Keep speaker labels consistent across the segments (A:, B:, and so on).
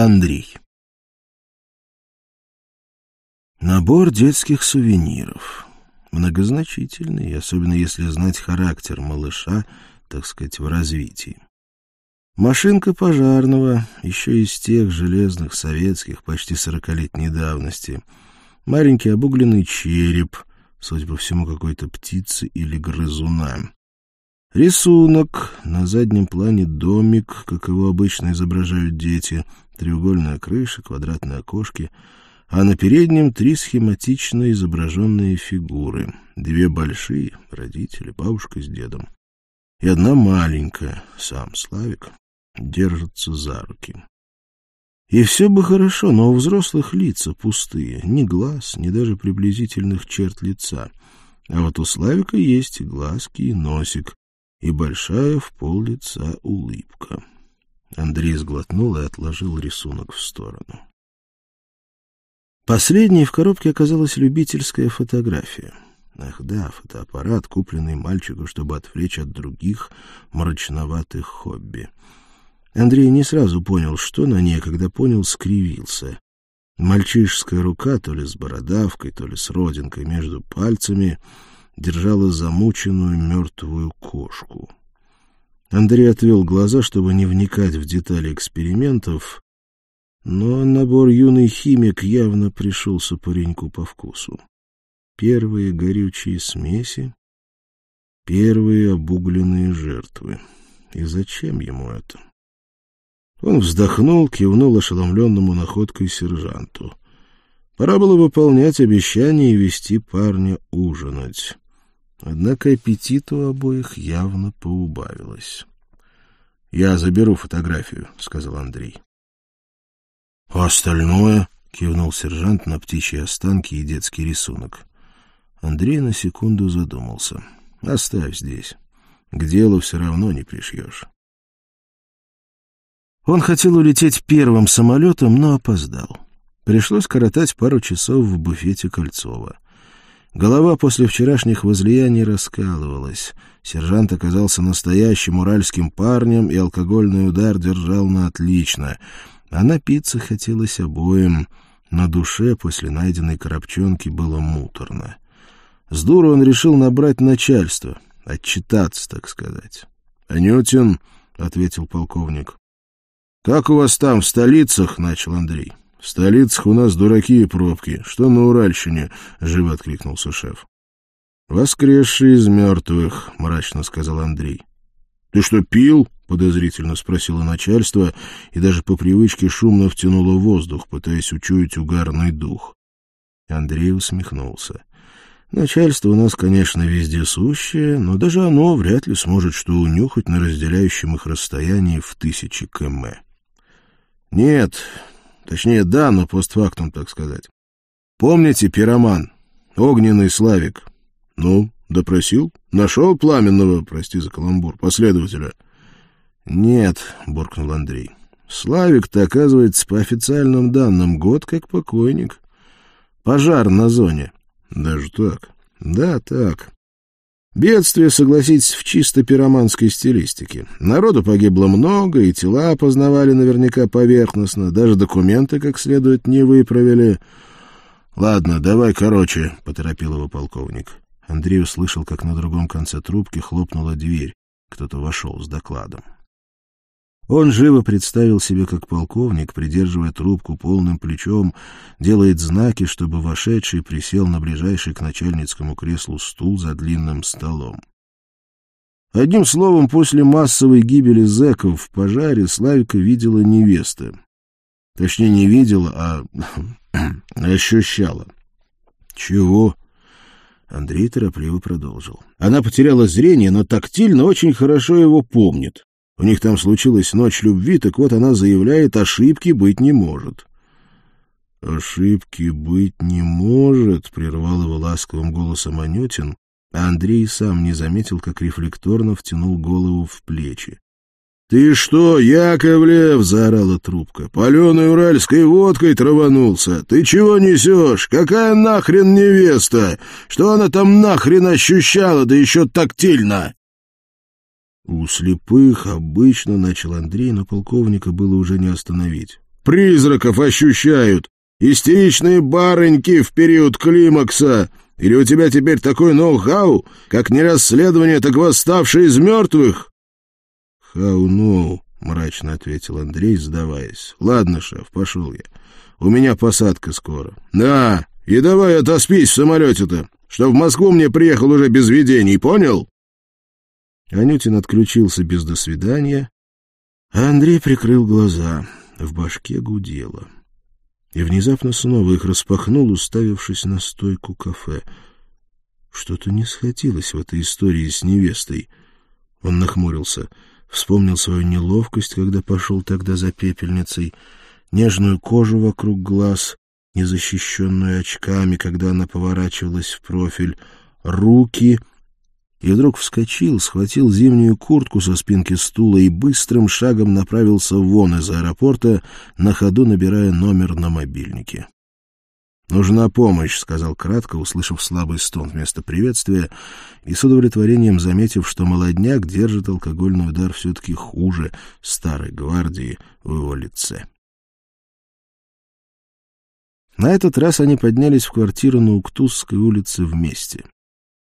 A: Андрей Набор детских сувениров. Многозначительный, особенно если знать характер малыша, так сказать, в развитии. Машинка пожарного, еще из тех железных советских, почти сорокалетней давности. Маленький обугленный череп, судя по всему, какой-то птицы или грызуна. Рисунок. На заднем плане домик, как его обычно изображают дети. Треугольная крыша, квадратные окошки. А на переднем три схематично изображенные фигуры. Две большие, родители, бабушка с дедом. И одна маленькая, сам Славик, держатся за руки. И все бы хорошо, но у взрослых лица пустые, ни глаз, ни даже приблизительных черт лица. А вот у Славика есть и глазки, и носик, и большая в пол лица улыбка. Андрей сглотнул и отложил рисунок в сторону. Последней в коробке оказалась любительская фотография. Ах да, фотоаппарат, купленный мальчику, чтобы отвлечь от других мрачноватых хобби — Андрей не сразу понял, что на ней, когда понял, скривился. Мальчишеская рука, то ли с бородавкой, то ли с родинкой между пальцами, держала замученную мертвую кошку. Андрей отвел глаза, чтобы не вникать в детали экспериментов, но набор «Юный химик» явно пришелся пареньку по вкусу. Первые горючие смеси, первые обугленные жертвы. И зачем ему это? Он вздохнул, кивнул ошеломленному находкой сержанту. Пора было выполнять обещание и вести парня ужинать. Однако аппетит у обоих явно поубавилось. — Я заберу фотографию, — сказал Андрей. — А остальное? — кивнул сержант на птичьи останки и детский рисунок. Андрей на секунду задумался. — Оставь здесь. К делу все равно не пришьешь. Он хотел улететь первым самолетом, но опоздал. Пришлось коротать пару часов в буфете Кольцова. Голова после вчерашних возлияний раскалывалась. Сержант оказался настоящим уральским парнем, и алкогольный удар держал на отлично. А напиться хотелось обоим. На душе после найденной коробчонки было муторно. С дуру он решил набрать начальство, отчитаться, так сказать. — Анютин, — ответил полковник, — Как у вас там, в столицах? — начал Андрей. — В столицах у нас дураки и пробки. Что на Уральщине? — живо откликнулся шеф. — Воскресший из мертвых, — мрачно сказал Андрей. — Ты что, пил? — подозрительно спросило начальство, и даже по привычке шумно втянуло воздух, пытаясь учуять угарный дух. Андрей усмехнулся. Начальство у нас, конечно, вездесущее, но даже оно вряд ли сможет что унюхать на разделяющем их расстоянии в тысячи км. Нет, точнее, да, но постфактум, так сказать. Помните пироман? Огненный Славик. Ну, допросил? Нашел пламенного, прости за каламбур, последователя? Нет, буркнул Андрей. Славик-то, оказывается, по официальным данным, год как покойник. Пожар на зоне. Даже так? Да, так. Бедствие, согласитесь, в чисто пироманской стилистике. Народу погибло много, и тела опознавали наверняка поверхностно, даже документы как следует не выправили. — Ладно, давай короче, — поторопил его полковник. Андрей услышал, как на другом конце трубки хлопнула дверь. Кто-то вошел с докладом. Он живо представил себе, как полковник, придерживая трубку полным плечом, делает знаки, чтобы вошедший присел на ближайший к начальницкому креслу стул за длинным столом. Одним словом, после массовой гибели зэков в пожаре Славика видела невеста. Точнее, не видела, а ощущала. «Чего?» Андрей торопливо продолжил. Она потеряла зрение, но тактильно очень хорошо его помнит. У них там случилась ночь любви, так вот она заявляет, ошибки быть не может. «Ошибки быть не может», — прервал его ласковым голосом Анютин, а Андрей сам не заметил, как рефлекторно втянул голову в плечи. «Ты что, Яковлев?» — заорала трубка. «Паленой уральской водкой траванулся. Ты чего несешь? Какая нахрен невеста? Что она там нахрен ощущала, да еще тактильно?» У слепых обычно, — начал Андрей, но полковника было уже не остановить. Призраков ощущают. Истеричные барыньки в период климакса. Или у тебя теперь такой ноу-хау, как не расследование, так восставшие из мертвых?» «Хау-ноу», — мрачно ответил Андрей, сдаваясь. «Ладно, шеф, пошел я. У меня посадка скоро». «Да, и давай отоспись в самолете-то, что в Москву мне приехал уже без видений, понял?» Анютин отключился без «до свидания», а Андрей прикрыл глаза. В башке гудело и внезапно снова их распахнул, уставившись на стойку кафе. Что-то не сходилось в этой истории с невестой. Он нахмурился, вспомнил свою неловкость, когда пошел тогда за пепельницей, нежную кожу вокруг глаз, незащищенную очками, когда она поворачивалась в профиль, руки и вдруг вскочил, схватил зимнюю куртку со спинки стула и быстрым шагом направился вон из аэропорта, на ходу набирая номер на мобильнике. «Нужна помощь», — сказал кратко, услышав слабый стон вместо приветствия, и с удовлетворением заметив, что молодняк держит алкогольный удар все-таки хуже старой гвардии в его лице. На этот раз они поднялись в квартиру на Уктузской улице вместе.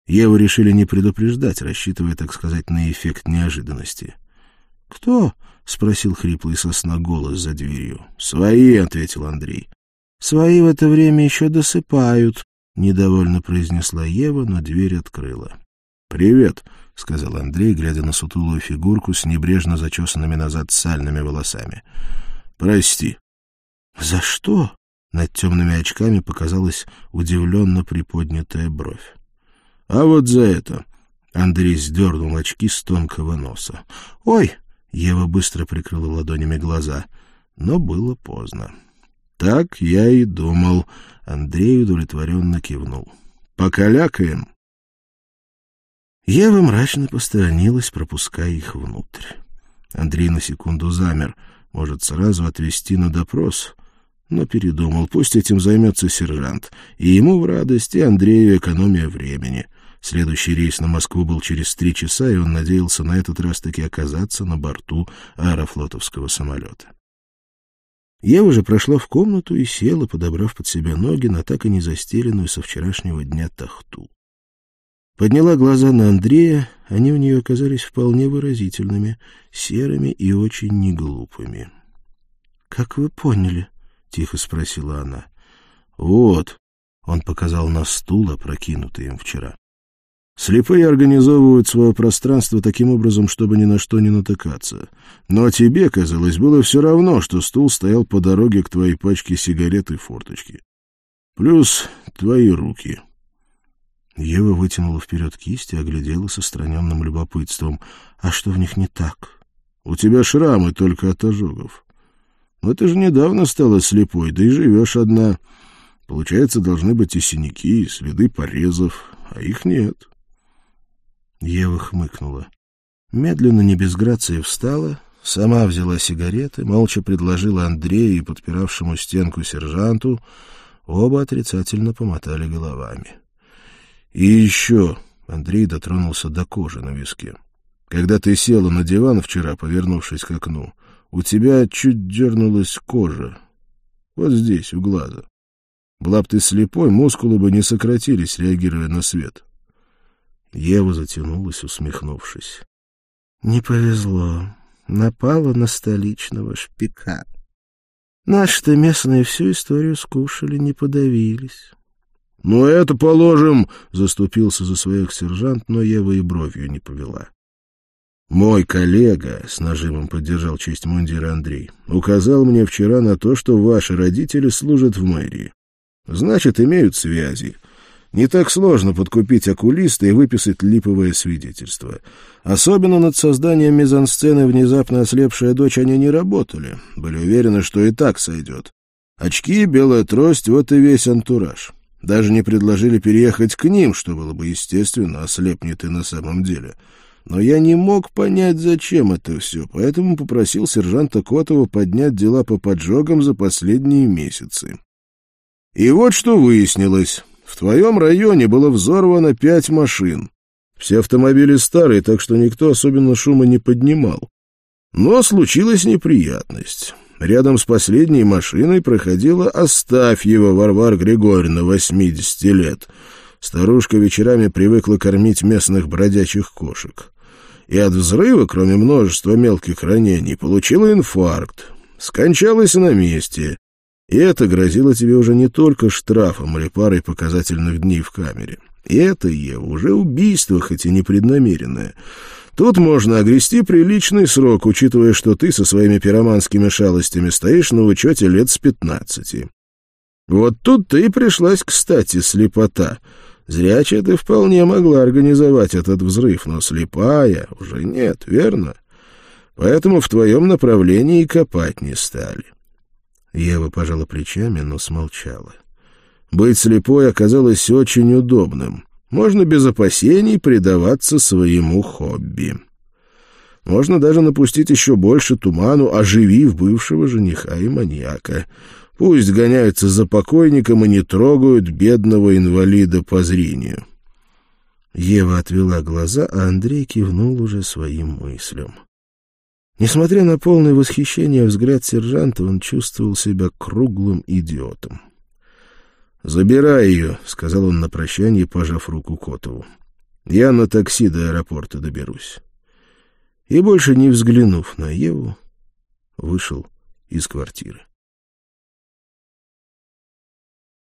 A: Еву решили не предупреждать, рассчитывая, так сказать, на эффект неожиданности. «Кто?» — спросил хриплый сосна голос за дверью. «Свои», — ответил Андрей. «Свои в это время еще досыпают», — недовольно произнесла Ева, но дверь открыла. «Привет», — сказал Андрей, глядя на сутулую фигурку с небрежно зачесанными назад сальными волосами. «Прости». «За что?» — над темными очками показалась удивленно приподнятая бровь. А вот за это. Андрей сдернул очки с тонкого носа. «Ой!» — Ева быстро прикрыла ладонями глаза. Но было поздно. «Так я и думал». Андрей удовлетворенно кивнул. «Покалякаем?» Ева мрачно посторонилась, пропуская их внутрь. Андрей на секунду замер. Может, сразу отвезти на допрос? Но передумал. Пусть этим займется сержант. И ему в радости, Андрею экономия времени. Следующий рейс на Москву был через три часа, и он надеялся на этот раз таки оказаться на борту аэрофлотовского самолета. Ева же прошла в комнату и села, подобрав под себя ноги на так и не застеленную со вчерашнего дня тахту. Подняла глаза на Андрея, они у нее оказались вполне выразительными, серыми и очень неглупыми. — Как вы поняли? — тихо спросила она. — Вот, — он показал на стул, опрокинутый им вчера. Слепые организовывают свое пространство таким образом, чтобы ни на что не натыкаться. Но тебе, казалось, было все равно, что стул стоял по дороге к твоей пачке сигарет и форточки. Плюс твои руки. Ева вытянула вперед кисть и оглядела со страненным любопытством. А что в них не так? У тебя шрамы только от ожогов. Но ты же недавно стала слепой, да и живешь одна. Получается, должны быть и синяки, и следы порезов, а их нет. Ева хмыкнула. Медленно, не без грации, встала, сама взяла сигареты, молча предложила Андрею и подпиравшему стенку сержанту, оба отрицательно помотали головами. «И еще...» — Андрей дотронулся до кожи на виске. «Когда ты села на диван вчера, повернувшись к окну, у тебя чуть дернулась кожа. Вот здесь, у глаза. Была б ты слепой, мускулы бы не сократились, реагируя на свет. Ева затянулась, усмехнувшись. Не повезло. Напала на столичного шпика. Наши-то местные всю историю скушали, не подавились. — Ну, это положим, — заступился за своих сержант, но Ева и бровью не повела. — Мой коллега, — с нажимом поддержал честь мундира Андрей, — указал мне вчера на то, что ваши родители служат в мэрии. Значит, имеют связи. Не так сложно подкупить окулиста и выписать липовое свидетельство. Особенно над созданием мизансцены «Внезапно ослепшая дочь» они не работали. Были уверены, что и так сойдет. Очки, белая трость — вот и весь антураж. Даже не предложили переехать к ним, что было бы естественно, ослепнет и на самом деле. Но я не мог понять, зачем это все, поэтому попросил сержанта Котова поднять дела по поджогам за последние месяцы. И вот что выяснилось. В твоем районе было взорвано пять машин. Все автомобили старые, так что никто особенно шума не поднимал. Но случилась неприятность. Рядом с последней машиной проходила Остафьева Варвара Григорьевна, 80 лет. Старушка вечерами привыкла кормить местных бродячих кошек. И от взрыва, кроме множества мелких ранений, получила инфаркт. Скончалась на месте. И это грозило тебе уже не только штрафом или парой показательных дней в камере. И это, Ева, уже убийство, хоть и непреднамеренное. Тут можно огрести приличный срок, учитывая, что ты со своими пироманскими шалостями стоишь на учете лет с пятнадцати. Вот тут-то и пришлась, кстати, слепота. Зрячая ты вполне могла организовать этот взрыв, но слепая уже нет, верно? Поэтому в твоем направлении копать не стали. Ева пожала плечами, но смолчала. Быть слепой оказалось очень удобным. Можно без опасений предаваться своему хобби. Можно даже напустить еще больше туману, оживив бывшего жениха и маньяка. Пусть гоняются за покойником и не трогают бедного инвалида по зрению. Ева отвела глаза, а Андрей кивнул уже своим мыслям. Несмотря на полное восхищение взгляд сержанта, он чувствовал себя круглым идиотом. «Забирай ее», — сказал он на прощание, пожав руку Котову. «Я на такси до аэропорта доберусь». И, больше не взглянув на Еву, вышел из квартиры.